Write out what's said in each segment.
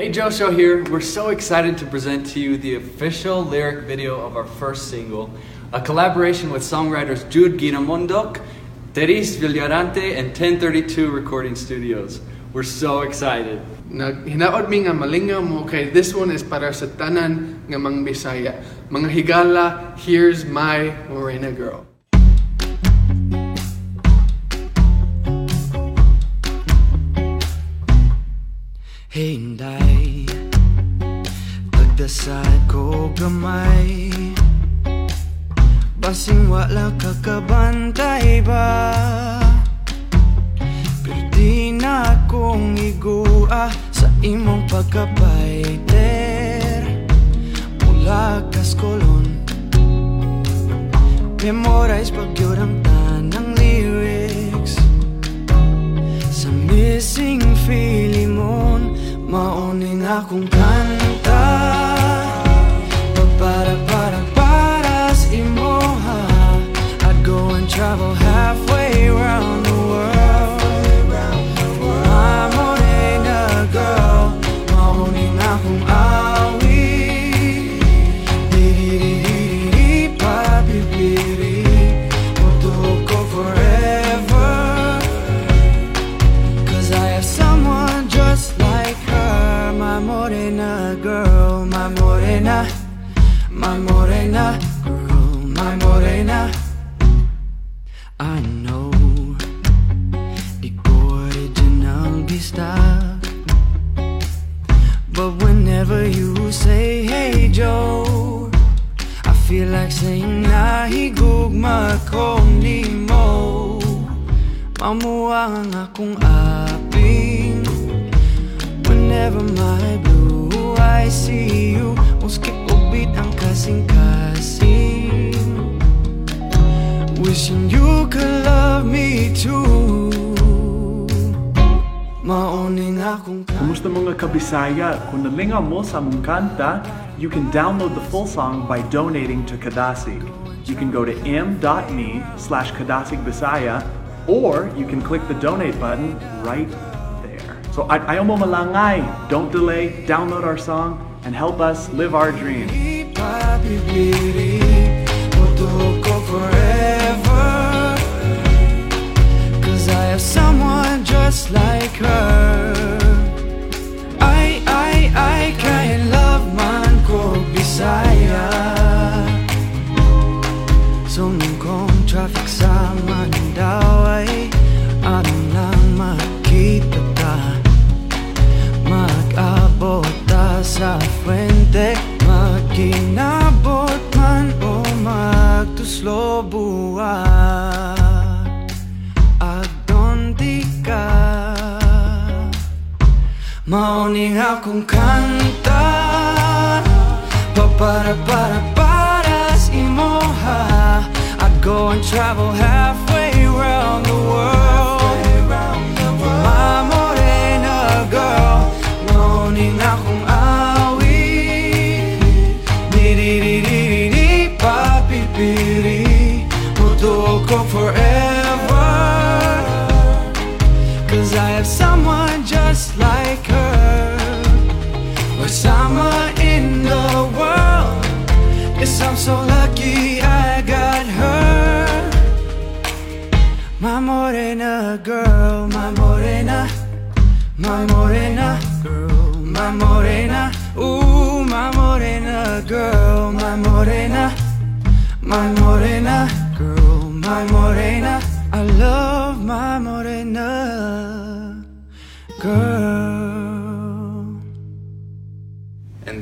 Hey Joe Show here. We're so excited to present to you the official lyric video of our first single, a collaboration with songwriters Jude Ginamondok, Teris Villarante, and 1032 Recording Studios. We're so excited. Nag this one is para sa tanan nga mang Bisaya. Mga higala, here's my Morena girl. Hinday. Pagdasad ko gamay. Basing wala kakabantay ba? Pero di na akong igua Sa imong pagkapaiter. Mula kaskolon Memorize pag yun ang tanang lyrics. Sa missing feeling Mauning akong kanta morena girl, my morena. I know Di ko original bista But whenever you say hey Joe I feel like saying nahigugma kong limo Mamuwang ang akong aping Whenever my blue eyes see you Muski ubit Wishing you could love me too Kumusta mga kabisaya? Kung nalinga mo sa mong kanta, you can download the full song by donating to Kadasig. You can go to m.me slash Bisaya or you can click the donate button right there. So ay ayaw mo malangay. Don't delay. Download our song and help us live our dream. Just like her. I, I, I can't love man ko Bisaya Sumong kong traffic sa Mandaue Ano lang makita Mauning akong kanta Pa para para para sa imoha I'd go and travel halfway so lucky I got her. My morena girl, my morena My morena girl, my morena. Ooh, my morena girl, my morena My morena girl, my morena. I love my morena girl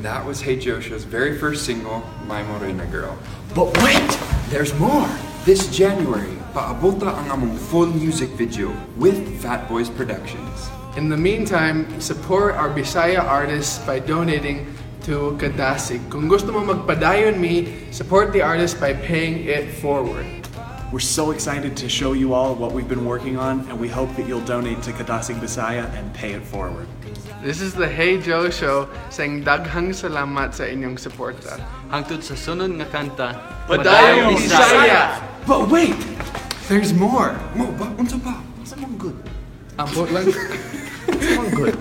that was Hey Joe Show's very first single, My Morena Girl. But wait! There's more! This January, paabota ang among full music video with Fat Boys Productions. In the meantime, support our Bisaya artists by donating to Kadasig. Kung gusto mo magpadayon me, support the artist by paying it forward. We're so excited to show you all what we've been working on, and we hope that you'll donate to Kadasig Bisaya and pay it forward. This is the Hey Joe Show saying daghang salamat sa inyong suporta. Hangtod sa sunod nga kanta, Padayong Bisaya! But wait! There's more! Mo, ba? Unsa pa? Unsa mong good? Ambot lang. Unsa mong good?